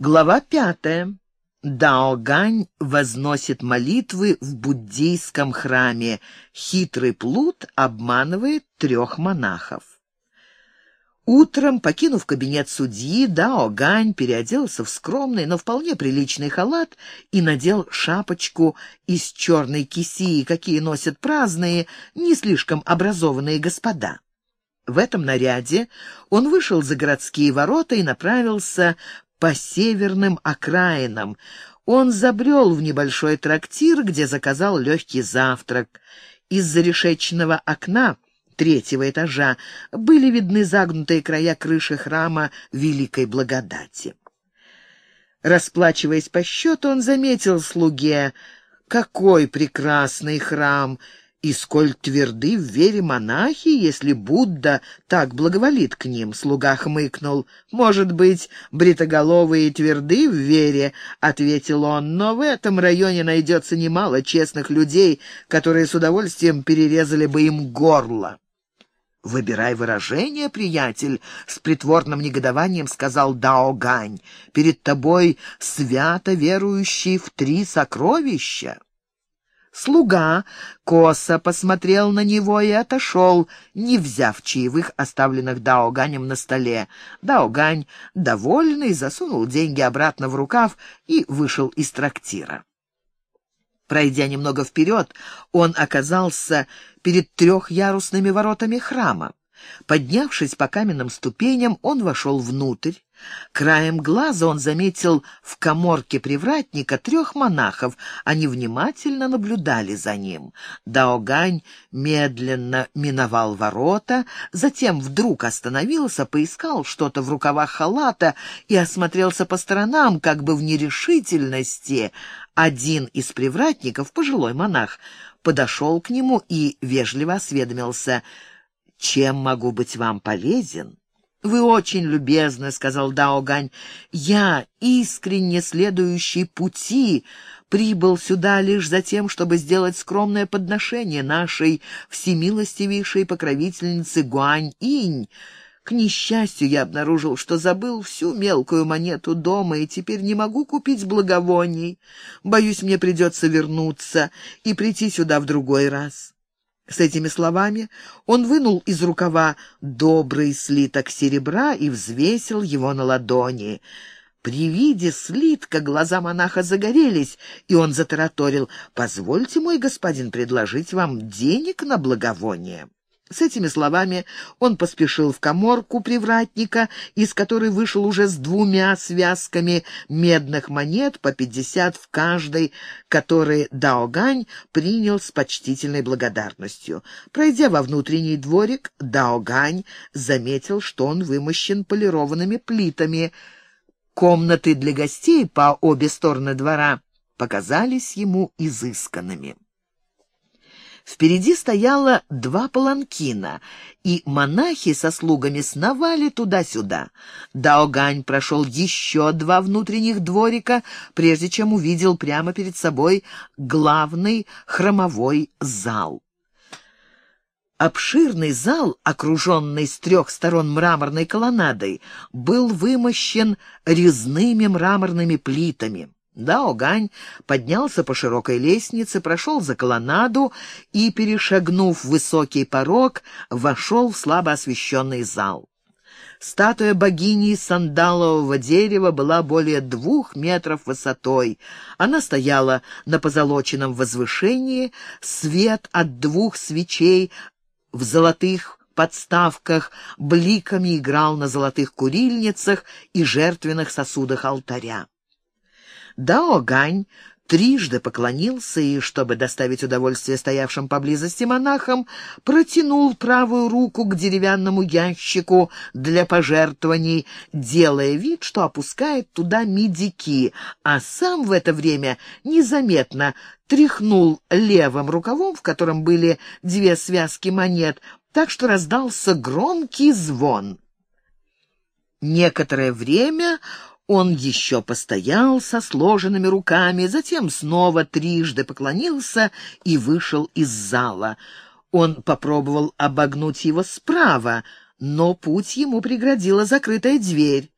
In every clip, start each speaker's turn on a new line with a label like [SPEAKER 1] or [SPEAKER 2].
[SPEAKER 1] Глава пятая. Дао Гань возносит молитвы в буддийском храме. Хитрый плут обманывает трех монахов. Утром, покинув кабинет судьи, Дао Гань переоделся в скромный, но вполне приличный халат и надел шапочку из черной кисии, какие носят праздные, не слишком образованные господа. В этом наряде он вышел за городские ворота и направился по северным окраинам. Он забрел в небольшой трактир, где заказал легкий завтрак. Из-за решечного окна третьего этажа были видны загнутые края крыши храма Великой Благодати. Расплачиваясь по счету, он заметил слуге, «Какой прекрасный храм! И сколь тверды в вере монахи, если Будда так благоволит к ним, слуга хмыкнул. Может быть, бритоголовые тверды в вере, ответил он, но в этом районе найдется немало честных людей, которые с удовольствием перерезали бы им горло. «Выбирай выражение, приятель», — с притворным негодованием сказал Дао Гань. «Перед тобой свято верующий в три сокровища». Слуга косо посмотрел на него и отошел, не взяв чаевых, оставленных Даоганем на столе. Даогань, довольный, засунул деньги обратно в рукав и вышел из трактира. Пройдя немного вперед, он оказался перед трехярусными воротами храма. Поднявшись по каменным ступеням, он вошел внутрь. Краем глаза он заметил в коморке привратника трех монахов. Они внимательно наблюдали за ним. Даогань медленно миновал ворота, затем вдруг остановился, поискал что-то в рукавах халата и осмотрелся по сторонам, как бы в нерешительности. Один из привратников, пожилой монах, подошел к нему и вежливо осведомился — чем могу быть вам полезен?» «Вы очень любезны», — сказал Даогань. «Я, искренне следующий пути, прибыл сюда лишь за тем, чтобы сделать скромное подношение нашей всемилостивейшей покровительнице Гуань-инь. К несчастью, я обнаружил, что забыл всю мелкую монету дома и теперь не могу купить благовоний. Боюсь, мне придется вернуться и прийти сюда в другой раз». С этими словами он вынул из рукава добрый слиток серебра и взвесил его на ладони. При виде слитка глаза монаха загорелись, и он затараторил «Позвольте, мой господин, предложить вам денег на благовоние». С этими словами он поспешил в коморку привратника, из которой вышел уже с двумя связками медных монет по пятьдесят в каждой, которые Даогань принял с почтительной благодарностью. Пройдя во внутренний дворик, Даогань заметил, что он вымощен полированными плитами. Комнаты для гостей по обе стороны двора показались ему изысканными. Впереди стояло два паланкина, и монахи со слугами сновали туда-сюда. Даогань прошел еще два внутренних дворика, прежде чем увидел прямо перед собой главный хромовой зал. Обширный зал, окруженный с трех сторон мраморной колоннадой, был вымощен резными мраморными плитами. Даогань поднялся по широкой лестнице, прошел за колоннаду и, перешагнув высокий порог, вошел в слабо освещенный зал. Статуя богини сандалового дерева была более двух метров высотой. Она стояла на позолоченном возвышении, свет от двух свечей в золотых подставках бликами играл на золотых курильницах и жертвенных сосудах алтаря. Дао Гань трижды поклонился и, чтобы доставить удовольствие стоявшим поблизости монахам, протянул правую руку к деревянному ящику для пожертвований, делая вид, что опускает туда медики, а сам в это время незаметно тряхнул левым рукавом, в котором были две связки монет, так что раздался громкий звон. Некоторое время он еще постоял со сложенными руками, затем снова трижды поклонился и вышел из зала. Он попробовал обогнуть его справа, но путь ему преградила закрытая дверь.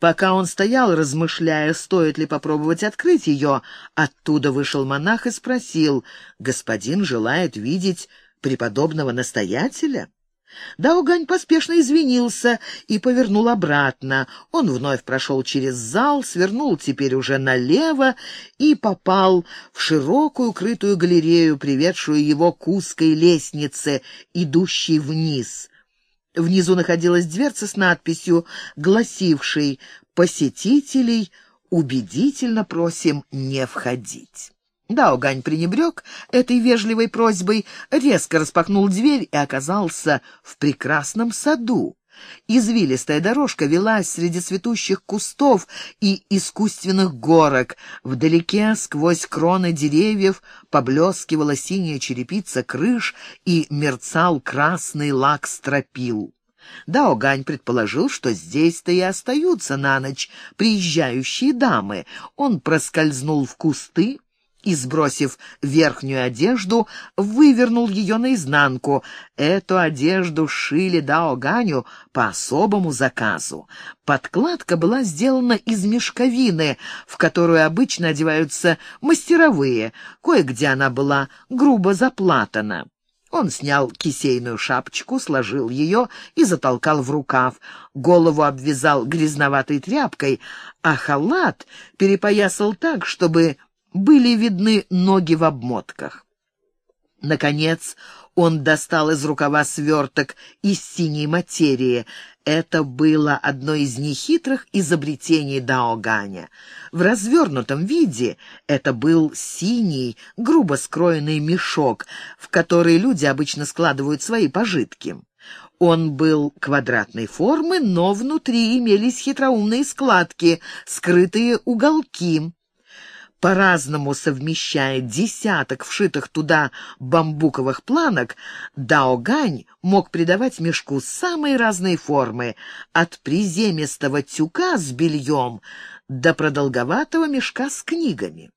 [SPEAKER 1] Пока он стоял, размышляя, стоит ли попробовать открыть ее, оттуда вышел монах и спросил, «Господин желает видеть преподобного настоятеля?» Даугань поспешно извинился и повернул обратно. Он вновь прошел через зал, свернул теперь уже налево и попал в широкую крытую галерею, приведшую его к узкой лестнице, идущей вниз. Внизу находилась дверца с надписью, гласившей «Посетителей убедительно просим не входить». Даугань пренебрег этой вежливой просьбой, резко распахнул дверь и оказался в прекрасном саду. Извилистая дорожка велась среди цветущих кустов и искусственных горок. Вдалеке, сквозь кроны деревьев, поблескивала синяя черепица крыш и мерцал красный лак стропил. Даогань предположил, что здесь-то и остаются на ночь приезжающие дамы. Он проскользнул в кусты, и, сбросив верхнюю одежду, вывернул ее наизнанку. Эту одежду шили Дао Ганю по особому заказу. Подкладка была сделана из мешковины, в которую обычно одеваются мастеровые. Кое-где она была грубо заплатана. Он снял кисейную шапочку, сложил ее и затолкал в рукав. Голову обвязал грязноватой тряпкой, а халат перепоясал так, чтобы были видны ноги в обмотках. Наконец он достал из рукава сверток из синей материи. Это было одно из нехитрых изобретений Даоганя. В развернутом виде это был синий, грубо скроенный мешок, в который люди обычно складывают свои пожитки. Он был квадратной формы, но внутри имелись хитроумные складки, скрытые уголки по-разному совмещая десяток вшитых туда бамбуковых планок, Даогань мог придавать мешку самые разные формы, от приземистого тюка с бельем до продолговатого мешка с книгами.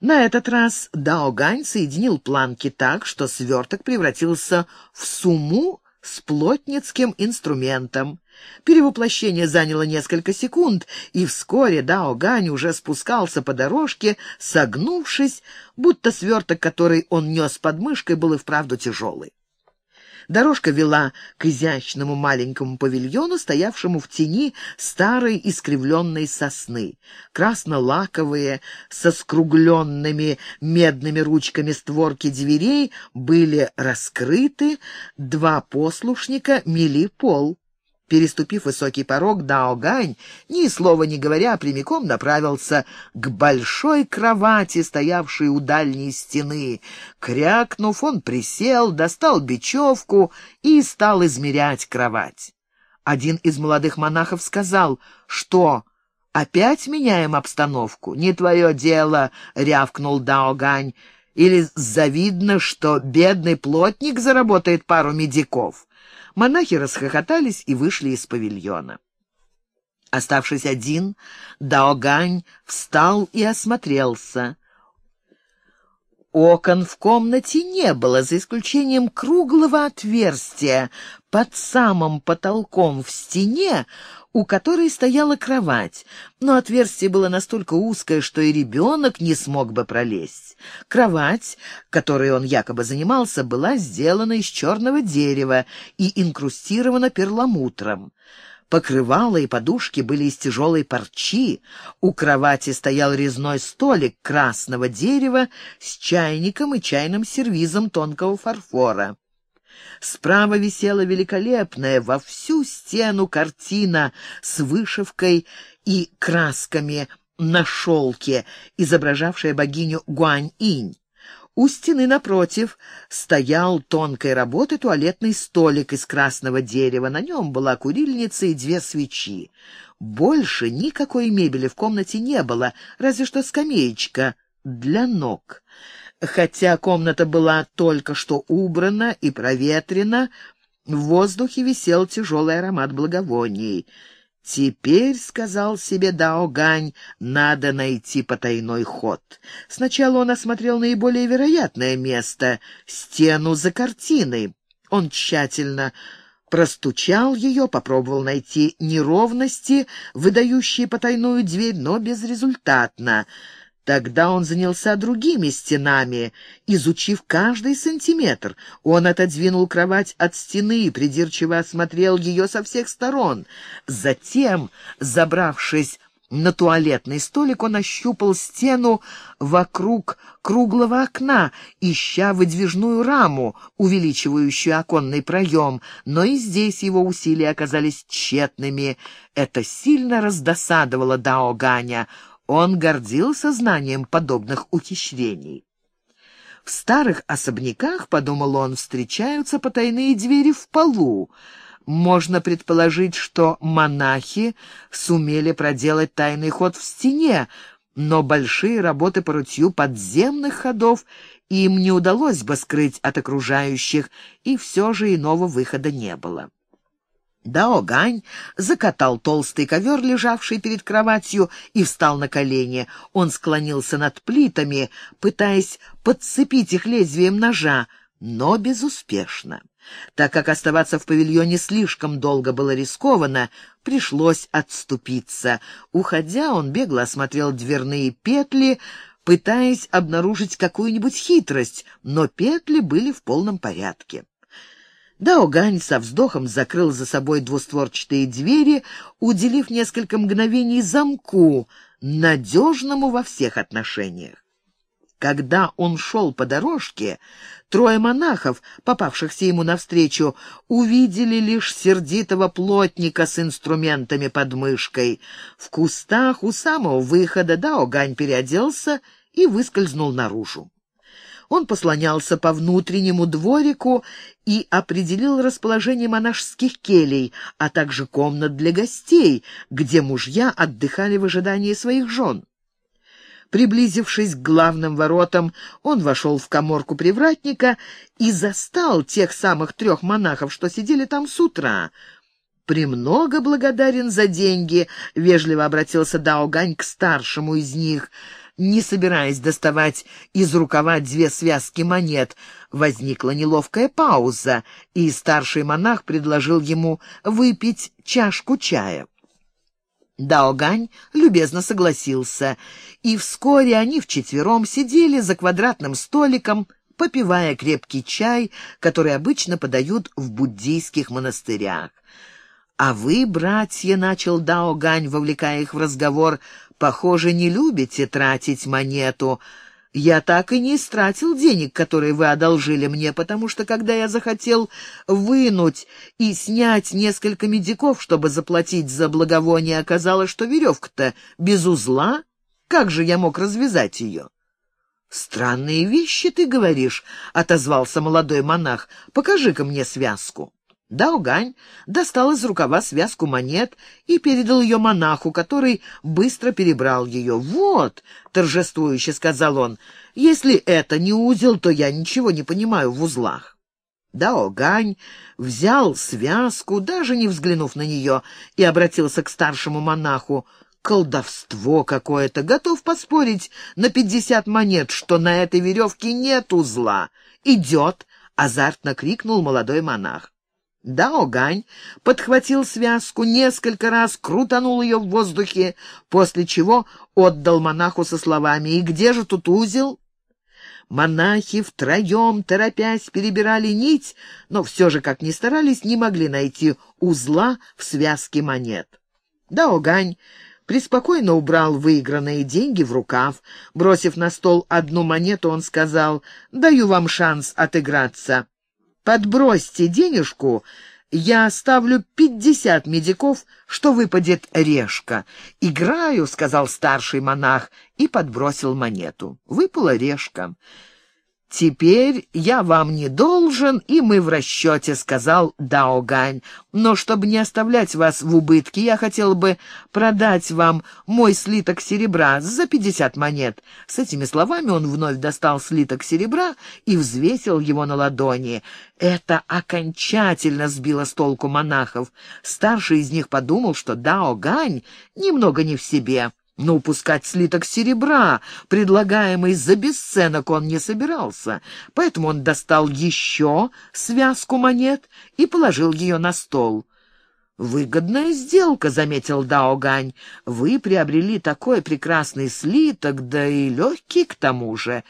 [SPEAKER 1] На этот раз Даогань соединил планки так, что сверток превратился в сумму с плотницким инструментом. Перевоплощение заняло несколько секунд, и вскоре Дао Гань уже спускался по дорожке, согнувшись, будто сверток, который он нес под мышкой, был и вправду тяжелый. Дорожка вела к изящному маленькому павильону, стоявшему в тени старой искривленной сосны. Красно-лаковые, со скругленными медными ручками створки дверей были раскрыты, два послушника мели пол. Переступив высокий порог, Дао Гань, ни слова не говоря, прямиком направился к большой кровати, стоявшей у дальней стены. Крякнув, он присел, достал бечевку и стал измерять кровать. Один из молодых монахов сказал, что «Опять меняем обстановку? Не твое дело», — рявкнул Дао Гань. «Или завидно, что бедный плотник заработает пару медиков?» Монахи расхохотались и вышли из павильона. Оставшись один, Даогань встал и осмотрелся. Окон в комнате не было, за исключением круглого отверстия под самым потолком в стене, у которой стояла кровать, но отверстие было настолько узкое, что и ребенок не смог бы пролезть. Кровать, которой он якобы занимался, была сделана из черного дерева и инкрустирована перламутром. Покрывало и подушки были из тяжелой парчи. У кровати стоял резной столик красного дерева с чайником и чайным сервизом тонкого фарфора. Справа висела великолепная во всю стену картина с вышивкой и красками на шелке, изображавшая богиню Гуань-инь. У стены напротив стоял тонкой работы туалетный столик из красного дерева. На нем была курильница и две свечи. Больше никакой мебели в комнате не было, разве что скамеечка для ног. Хотя комната была только что убрана и проветрена, в воздухе висел тяжелый аромат благовоний. «Теперь, — сказал себе Дао Гань, — надо найти потайной ход». Сначала он осмотрел наиболее вероятное место — стену за картиной. Он тщательно простучал ее, попробовал найти неровности, выдающие потайную дверь, но безрезультатно. Тогда он занялся другими стенами, изучив каждый сантиметр. Он отодвинул кровать от стены и придирчиво осмотрел ее со всех сторон. Затем, забравшись на туалетный столик, он ощупал стену вокруг круглого окна, ища выдвижную раму, увеличивающую оконный проем, но и здесь его усилия оказались тщетными. Это сильно раздосадовало Дао Ганя. Он гордился знанием подобных ухищрений. В старых особняках, подумал он, встречаются потайные двери в полу. Можно предположить, что монахи сумели проделать тайный ход в стене, но большие работы по рутью подземных ходов им не удалось бы скрыть от окружающих, и все же иного выхода не было. Дао Гань закатал толстый ковер, лежавший перед кроватью, и встал на колени. Он склонился над плитами, пытаясь подцепить их лезвием ножа, но безуспешно. Так как оставаться в павильоне слишком долго было рискованно, пришлось отступиться. Уходя, он бегло осмотрел дверные петли, пытаясь обнаружить какую-нибудь хитрость, но петли были в полном порядке. Даогань со вздохом закрыл за собой двустворчатые двери, уделив несколько мгновений замку, надежному во всех отношениях. Когда он шел по дорожке, трое монахов, попавшихся ему навстречу, увидели лишь сердитого плотника с инструментами под мышкой. В кустах у самого выхода Даогань переоделся и выскользнул наружу. Он послонялся по внутреннему дворику и определил расположение монашеских келей, а также комнат для гостей, где мужья отдыхали в ожидании своих жен. Приблизившись к главным воротам, он вошел в коморку привратника и застал тех самых трех монахов, что сидели там с утра. «Премного благодарен за деньги», — вежливо обратился Даогань к старшему из них — не собираясь доставать из рукава две связки монет. Возникла неловкая пауза, и старший монах предложил ему выпить чашку чая. Даогань любезно согласился, и вскоре они вчетвером сидели за квадратным столиком, попивая крепкий чай, который обычно подают в буддийских монастырях. «А вы, братья, — начал Дао Гань, вовлекая их в разговор, Похоже, не любите тратить монету. Я так и не истратил денег, которые вы одолжили мне, потому что, когда я захотел вынуть и снять несколько медиков, чтобы заплатить за благовоние, оказалось, что веревка-то без узла. Как же я мог развязать ее? «Странные вещи ты говоришь», — отозвался молодой монах. «Покажи-ка мне связку». Даугань достал из рукава связку монет и передал ее монаху, который быстро перебрал ее. «Вот», — торжествующе сказал он, — «если это не узел, то я ничего не понимаю в узлах». Даогань взял связку, даже не взглянув на нее, и обратился к старшему монаху. «Колдовство какое-то! Готов поспорить на пятьдесят монет, что на этой веревке нет узла!» «Идет!» — азартно крикнул молодой монах. Дао Гань подхватил связку, несколько раз крутанул ее в воздухе, после чего отдал монаху со словами «И где же тут узел?» Монахи втроем, торопясь, перебирали нить, но все же, как ни старались, не могли найти узла в связке монет. Дао Гань преспокойно убрал выигранные деньги в рукав. Бросив на стол одну монету, он сказал «Даю вам шанс отыграться». Подбросьте денежку, я ставлю пятьдесят медиков, что выпадет решка. «Играю», — сказал старший монах и подбросил монету. Выпала решка. «Теперь я вам не должен, и мы в расчете», — сказал Даогань. «Но чтобы не оставлять вас в убытке, я хотел бы продать вам мой слиток серебра за пятьдесят монет». С этими словами он вновь достал слиток серебра и взвесил его на ладони. Это окончательно сбило с толку монахов. Старший из них подумал, что Даогань немного не в себе. Но упускать слиток серебра, предлагаемый за бесценок, он не собирался, поэтому он достал еще связку монет и положил ее на стол. «Выгодная сделка», — заметил Даогань. «Вы приобрели такой прекрасный слиток, да и легкий к тому же».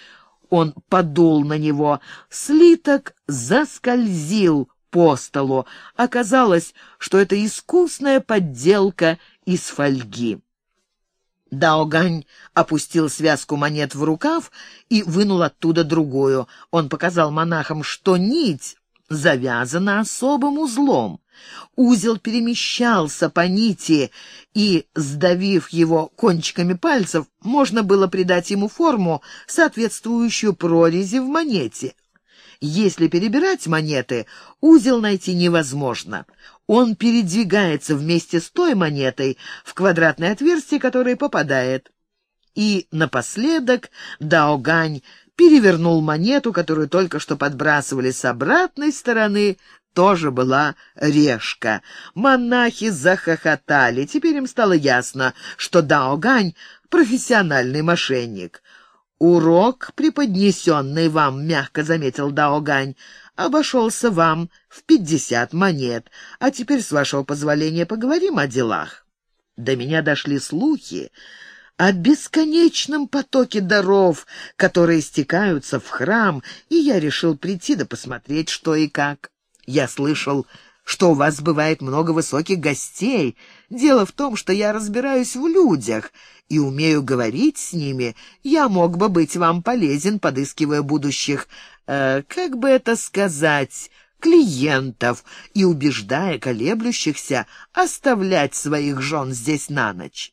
[SPEAKER 1] Он подул на него. Слиток заскользил по столу. Оказалось, что это искусная подделка из фольги. Даогань опустил связку монет в рукав и вынул оттуда другую. Он показал монахам, что нить завязана особым узлом. Узел перемещался по нити, и, сдавив его кончиками пальцев, можно было придать ему форму, соответствующую прорези в монете. Если перебирать монеты, узел найти невозможно. Он передвигается вместе с той монетой в квадратное отверстие, которое попадает. И напоследок Даогань перевернул монету, которую только что подбрасывали с обратной стороны, тоже была решка. Монахи захохотали. Теперь им стало ясно, что Даогань — профессиональный мошенник. «Урок, преподнесенный вам, — мягко заметил Даогань, — обошелся вам в пятьдесят монет. А теперь, с вашего позволения, поговорим о делах». До меня дошли слухи о бесконечном потоке даров, которые стекаются в храм, и я решил прийти да посмотреть, что и как. Я слышал, что у вас бывает много высоких гостей. Дело в том, что я разбираюсь в людях и умею говорить с ними, я мог бы быть вам полезен, подыскивая будущих, э, как бы это сказать, клиентов и убеждая колеблющихся оставлять своих жен здесь на ночь.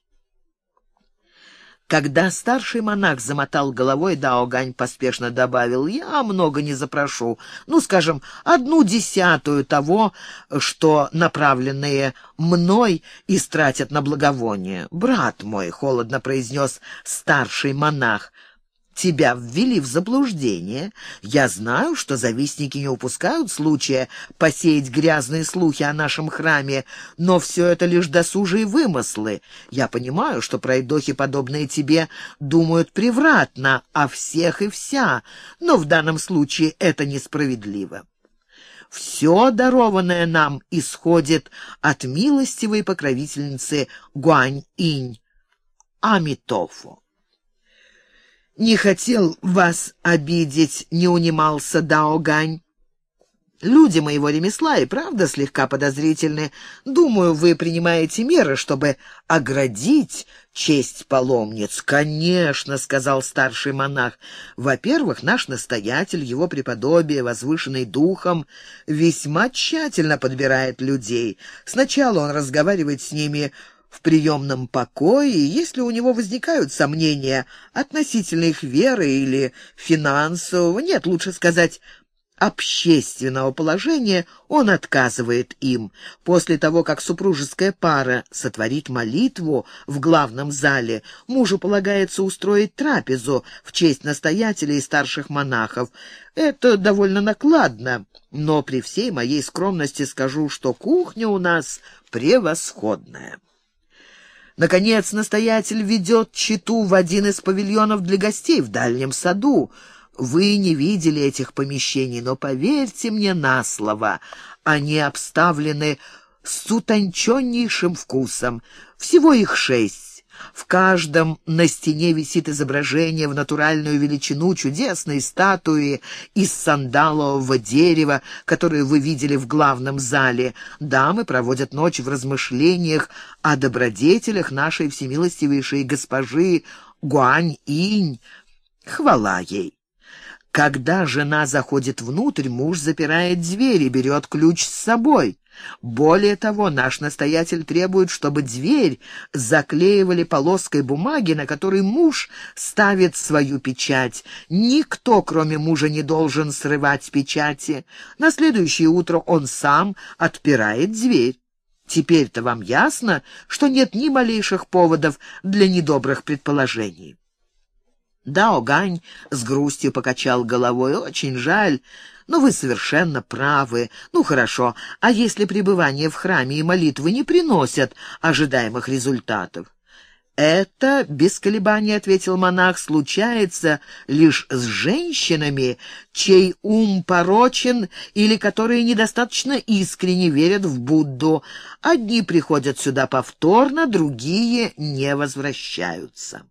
[SPEAKER 1] Когда старший монах замотал головой, Даогань поспешно добавил, «Я много не запрошу, ну, скажем, одну десятую того, что направленные мной истратят на благовоние». «Брат мой», — холодно произнес старший монах, — тебя ввели в заблуждение. Я знаю, что завистники не упускают случая посеять грязные слухи о нашем храме, но все это лишь досужие вымыслы. Я понимаю, что пройдохи, подобные тебе, думают превратно о всех и вся, но в данном случае это несправедливо. Все дарованное нам исходит от милостивой покровительницы Гуань-инь, Амитофу. «Не хотел вас обидеть», — не унимался Даогань. «Люди моего ремесла и правда слегка подозрительны. Думаю, вы принимаете меры, чтобы оградить честь паломниц». «Конечно», — сказал старший монах. «Во-первых, наш настоятель, его преподобие, возвышенный духом, весьма тщательно подбирает людей. Сначала он разговаривает с ними в приемном покое, если у него возникают сомнения относительно их веры или финансового, нет, лучше сказать, общественного положения, он отказывает им. После того, как супружеская пара сотворит молитву в главном зале, мужу полагается устроить трапезу в честь настоятелей и старших монахов. Это довольно накладно, но при всей моей скромности скажу, что кухня у нас превосходная. Наконец, настоятель ведет читу в один из павильонов для гостей в дальнем саду. Вы не видели этих помещений, но поверьте мне на слово, они обставлены с утонченнейшим вкусом. Всего их шесть. В каждом на стене висит изображение в натуральную величину чудесной статуи из сандалового дерева, которую вы видели в главном зале. Дамы проводят ночь в размышлениях о добродетелях нашей всемилостивейшей госпожи Гуань-инь. Хвала ей! Когда жена заходит внутрь, муж запирает дверь и берет ключ с собой. Более того, наш настоятель требует, чтобы дверь заклеивали полоской бумаги, на которой муж ставит свою печать. Никто, кроме мужа, не должен срывать печати. На следующее утро он сам отпирает дверь. Теперь-то вам ясно, что нет ни малейших поводов для недобрых предположений. Дао Гань с грустью покачал головой. «Очень жаль, но вы совершенно правы. Ну, хорошо, а если пребывание в храме и молитвы не приносят ожидаемых результатов?» «Это, без колебаний, — ответил монах, — случается лишь с женщинами, чей ум порочен или которые недостаточно искренне верят в Будду. Одни приходят сюда повторно, другие не возвращаются».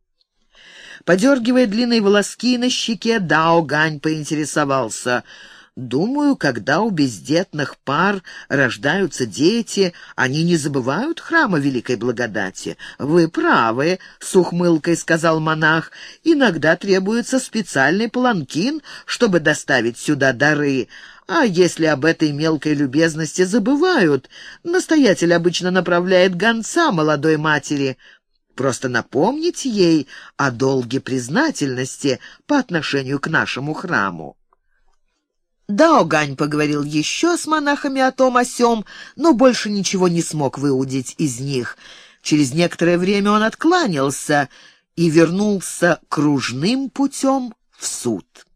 [SPEAKER 1] Подергивая длинные волоски на щеке, Дао Гань поинтересовался — Думаю, когда у бездетных пар рождаются дети, они не забывают храма Великой Благодати. Вы правы, — с ухмылкой сказал монах, — иногда требуется специальный паланкин, чтобы доставить сюда дары. А если об этой мелкой любезности забывают, настоятель обычно направляет гонца молодой матери — просто напомнить ей о долге признательности по отношению к нашему храму. Даогань поговорил еще с монахами о том о сём, но больше ничего не смог выудить из них. Через некоторое время он откланялся и вернулся кружным путем в суд.